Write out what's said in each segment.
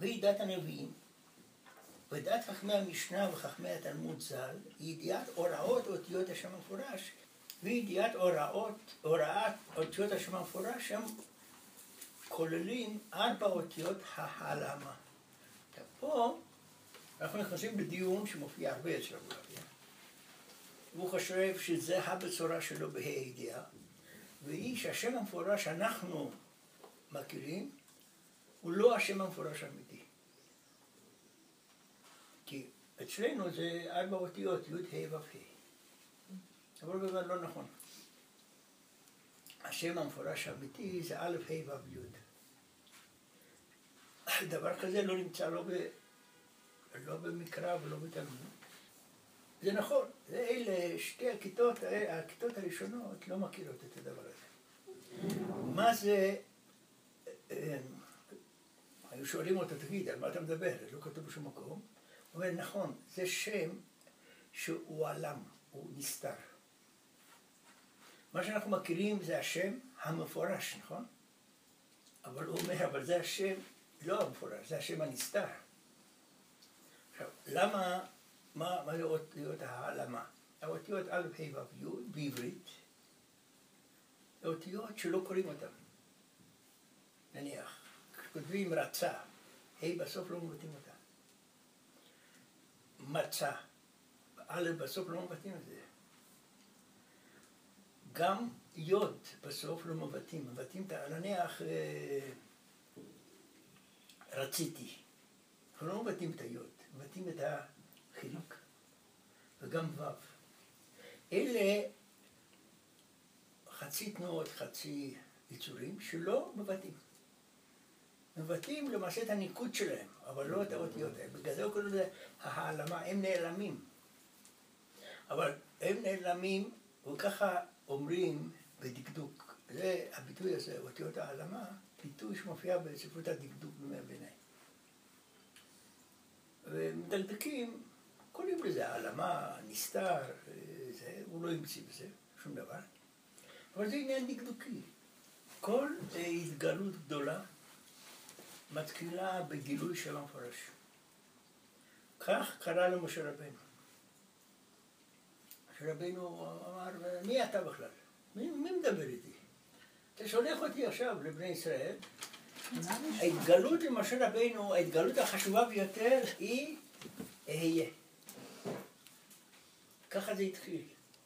והיא דת הנביאים. ודת חכמי המשנה וחכמי התלמוד ז"ל היא ידיעת הוראות אותיות השם המפורש וידיעת הוראות, הוראת אותיות השם המפורש הם כוללים ארבע אותיות ההעלמה. פה אנחנו נכנסים לדיון שמופיע הרבה אצל אבולעפיה. והוא חושב שזה הבצורה שלו בה"א הידיעה, והיא שהשם המפורש שאנחנו מכירים הוא לא השם המפורש האמיתי. כי אצלנו זה ארבע אותיות, י' ה' ו' ה'. אבל זה לא נכון. השם המפורש האמיתי זה א', ה', ו', י'. דבר כזה לא נמצא לא, ב, לא במקרא ולא בתלמוד. זה נכון, זה אלה שתי הכיתות, הכיתות הראשונות לא מכירות את הדבר הזה. מה זה, אה, היו שואלים אותו, תגיד, על מה אתה מדבר? לא כתוב בשום מקום. אומר, נכון, זה שם שהוא עלם, הוא נסתר. מה שאנחנו מכירים זה השם המפורש, נכון? אבל הוא אומר, אבל זה השם לא המפורש, זה השם הנסתר. עכשיו, למה, מה, מה זה אותיות העלמה? האותיות א', ה', ו', בעברית, זה אותיות שלא קוראים אותן. נניח, כשכותבים רצה, ה' בסוף לא מבטאים אותה. מצה, א' בסוף לא מבטאים את זה. גם יוד בסוף לא מבטאים, מבטאים את נניח רציתי. אנחנו לא מבטאים את היוד, מבטאים את החילוק, וגם ו'. אלה חצי תנועות, חצי יצורים, שלא מבטאים. מבטאים למעשה את הניקוד שלהם, אבל לא את האותיות האלה. בגלל זה קוראים לזה העלמה, הם נעלמים. אבל הם נעלמים, וככה אומרים בדקדוק. זה הביטוי הזה, אותיות העלמה, ביטוי שמופיע בספרות הדקדוק בימי הביניים. ומדקדקים, קוראים לזה העלמה, נסתר, זה, הוא לא המציא בזה שום דבר. אבל זה עניין דקדוקי. כל התגלות גדולה מתחילה בגילוי של המפרש. כך קרה למשה רבנו. משה רבנו אמר, מי אתה בכלל? מי, מי מדבר איתי? אתה שולח אותי עכשיו לבני ישראל. ההתגלות למשה רבנו, ההתגלות החשובה ביותר היא אהיה. ככה זה התחיל,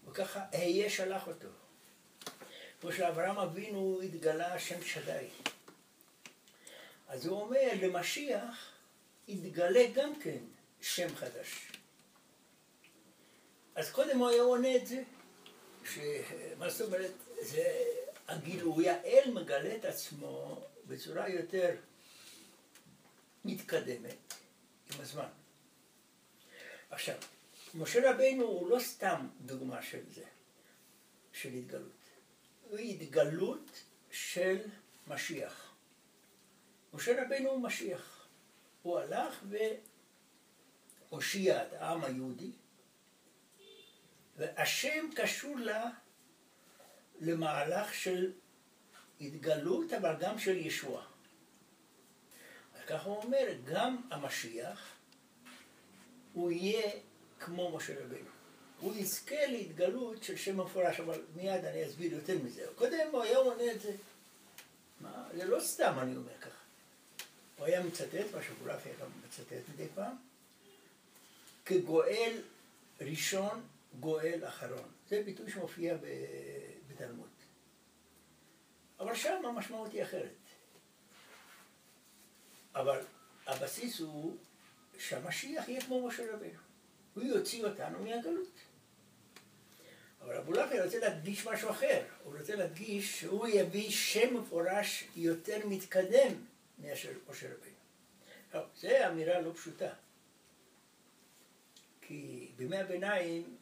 וככה אהיה שלח אותו. כמו שאברהם אבינו התגלה שם שדי. אז הוא אומר, למשיח יתגלה גם כן שם חדש. אז קודם הוא היה עונה את זה, שמה זאת אומרת, זה הגילוי, האל מגלה את עצמו בצורה יותר מתקדמת עם הזמן. עכשיו, משה רבינו הוא לא סתם דוגמה של זה, של התגלות. הוא התגלות של משיח. משה רבינו הוא משיח. הוא הלך והושיע את העם היהודי, והשם קשור לה למהלך של התגלות, אבל גם של ישוע. ככה הוא אומר, גם המשיח, הוא יהיה כמו משה רבינו. הוא יזכה להתגלות של שם מפורש, אבל מיד אני אסביר יותר מזה. קודם הוא היה עונה את זה. מה? זה לא סתם אני אומר ככה. הוא היה מצטט, מה שגולף היה מצטט מדי פעם, כגואל ראשון, גואל אחרון. זה ביטוי שמופיע בתלמוד. אבל שם המשמעות היא אחרת. אבל הבסיס הוא שהמשיח יהיה כמו משה רבינו. הוא יוציא אותנו מהגלות. אבל אבו לחי רוצה להדגיש משהו אחר. הוא רוצה להדגיש שהוא יביא שם מפורש יותר מתקדם מאשר משה רבינו. טוב, זו אמירה לא פשוטה. כי בימי הביניים,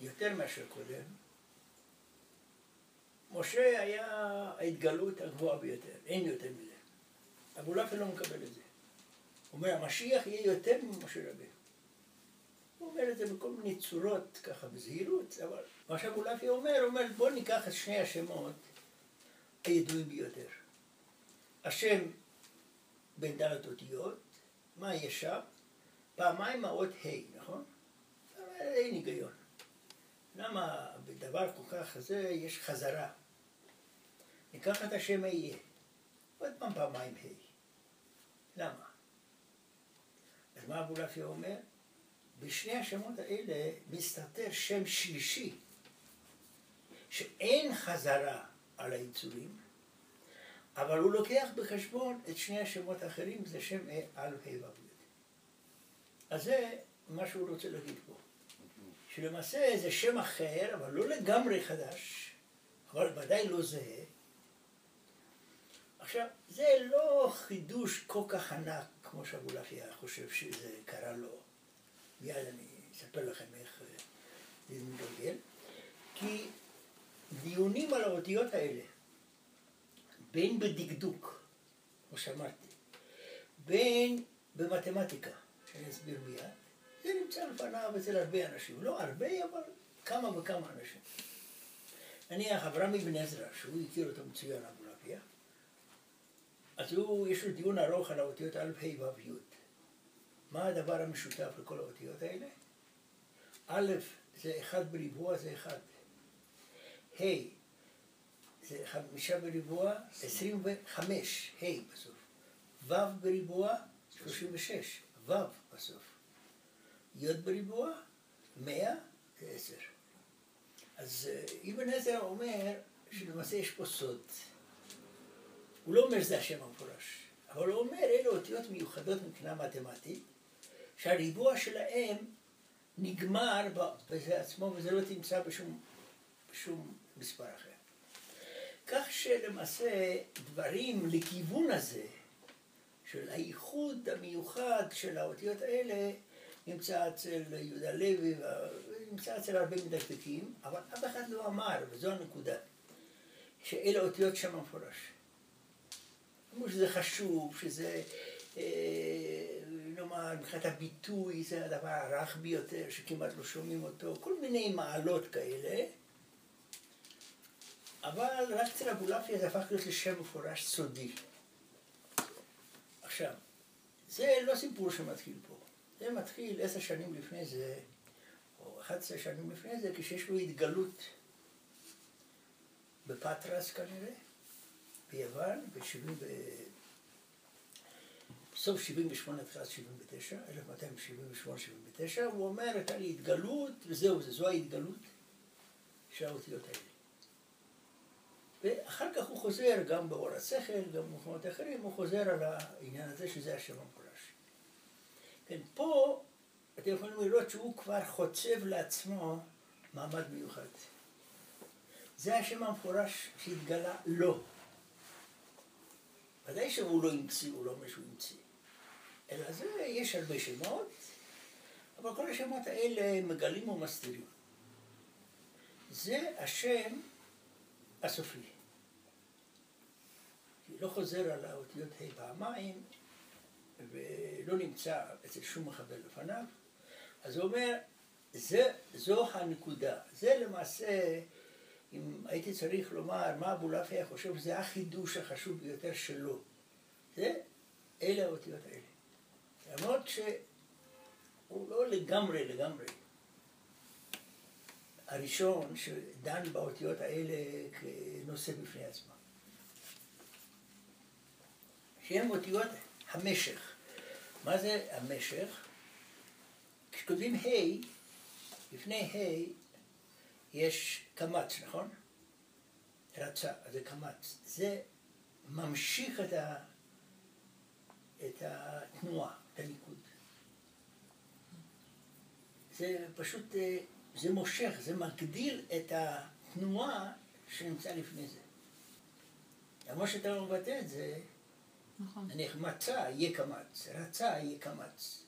יותר מאשר קודם, משה היה ההתגלות הגבוהה ביותר, אין יותר מזה. אבו לחי לא מקבל את זה. הוא אומר, המשיח יהיה יותר ממשה רבינו. הוא אומר את זה בכל מיני צורות, ככה בזהירות, אבל מה שאבולעפיה אומר, הוא אומר, בוא ניקח את שני השמות הידועים ביותר. השם בין דלת אותיות, מה יש שם? פעמיים האות ה', נכון? אין היגיון. למה בדבר כל כך זה יש חזרה? ניקח את השם אהיה. עוד פעם פעמיים ה'. למה? אז מה אבולעפיה אומר? בשני השמות האלה מסתתר שם שלישי, שאין חזרה על היצורים, אבל הוא לוקח בחשבון את שני השמות האחרים, זה שם א' ה' אז זה מה שהוא רוצה להגיד פה. שלמעשה זה שם אחר, אבל לא לגמרי חדש, אבל ודאי לא זהה. עכשיו, זה לא חידוש כל כך ענק, כמו שאבולעפיה חושב שזה קרה לו. מיד אני אספר לכם איך אה, זה מתגלגל. כי דיונים על האותיות האלה, בין בדקדוק, כמו שאמרתי, בין במתמטיקה, שאני אסביר מיד, זה נמצא לפניו אצל הרבה אנשים. לא הרבה, אבל כמה וכמה אנשים. נניח אברהם אבן עזרא, שהוא הכיר אותו מצוין, אבולעפיה, אז הוא, יש לו דיון ארוך על האותיות א', ה', ו', י'. מה הדבר המשותף לכל האותיות האלה? א', זה אחד בריבוע, זה אחד. ה', זה חמישה בריבוע, עשרים וחמש, ה' בסוף. ו' בריבוע, שלושים ושש, ו' בסוף. י' בריבוע, מאה, זה עשר. אז אה, אבן עזר אומר שלמעשה יש פה סוד. הוא לא אומר שזה השם המפורש, אבל הוא אומר אלה אותיות מיוחדות מבחינה מתמטית, שהריבוע שלהם נגמר בזה עצמו וזה לא תמצא בשום, בשום מספר אחר. כך שלמעשה דברים לכיוון הזה של הייחוד המיוחד של האותיות האלה נמצא אצל יהודה לוי, נמצא אצל הרבה מדקדקים, אבל אף אחד לא אמר, וזו הנקודה, שאלה אותיות שם המפורש. אמרו שזה חשוב, שזה, אה, נאמר, מבחינת הביטוי זה הדבר הרך ביותר, שכמעט לא שומעים אותו, כל מיני מעלות כאלה, אבל רק אצל אבולעפיה זה הפך להיות לשם מפורש סודי. עכשיו, זה לא סיפור שמתחיל פה. זה מתחיל עשר שנים לפני זה, או אחת עשרה שנים לפני זה, כשיש לו התגלות בפטרס כנראה, ביוון, ב-70 ב... בסוף 78, תחילת 79, 1278-79, הוא אומר, הייתה לי התגלות, וזהו זה, זו ההתגלות של האותיות האלה. ואחר כך הוא חוזר, גם באור השכל, גם במקומות אחרים, הוא חוזר על העניין הזה שזה השם המפורש. כן, פה אתם יכולים לראות שהוא כבר חוצב לעצמו מעמד מיוחד. זה השם המפורש שהתגלה לו. ודאי שהוא לא המציא, הוא לא אומר שהוא המציא. אלא זה, יש הרבה שמות, אבל כל השמות האלה מגלים ומסתירים. זה השם הסופי. לא חוזר על האותיות ה' פעמיים, ולא נמצא אצל שום מחבל לפניו, אז הוא אומר, זה, זו הנקודה. זה למעשה, אם הייתי צריך לומר מה אבולעפיה חושב, זה החידוש החשוב ביותר שלו. זה, אלה האותיות האלה. למרות שהוא לא לגמרי לגמרי הראשון שדן באותיות האלה כנושא בפני עצמו. שהן אותיות המשך. מה זה המשך? כשכותבים ה', לפני ה' יש קמץ, נכון? רצה, זה קמץ. זה ממשיך את, ה, את התנועה, את הניקוד. זה פשוט, אה, זה מושך, זה מגדיל את התנועה שנמצא לפני זה. למרות שאתה לא מבטא את זה, נכון. נניח מצא יהיה קמץ, רצה יהיה קמץ.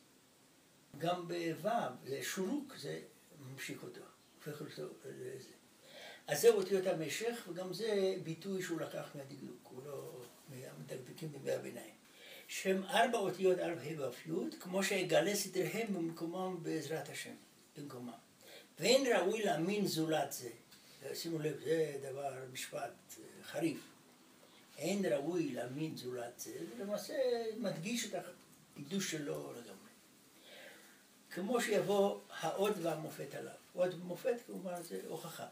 גם בו' זה שורוק, זה ממשיך אותו, הופך אותו לזה. אז זה אותיות המשך, וגם זה ביטוי שהוא לקח מהדקדוק, הוא לא מהמדקדקים בימי הביניים. שהם ארבע אותיות א' ה' ו' י', כמו שאגלה סדריהם במקומם בעזרת השם, במקומם. ואין ראוי להאמין זולת זה. שימו לב, זה דבר, משפט חריף. אין ראוי להאמין זולת זה, זה למעשה מדגיש את איבדו שלו לגמרי. כמו שיבוא האות והמופת עליו. אות ומופת כמובן זה הוכחה.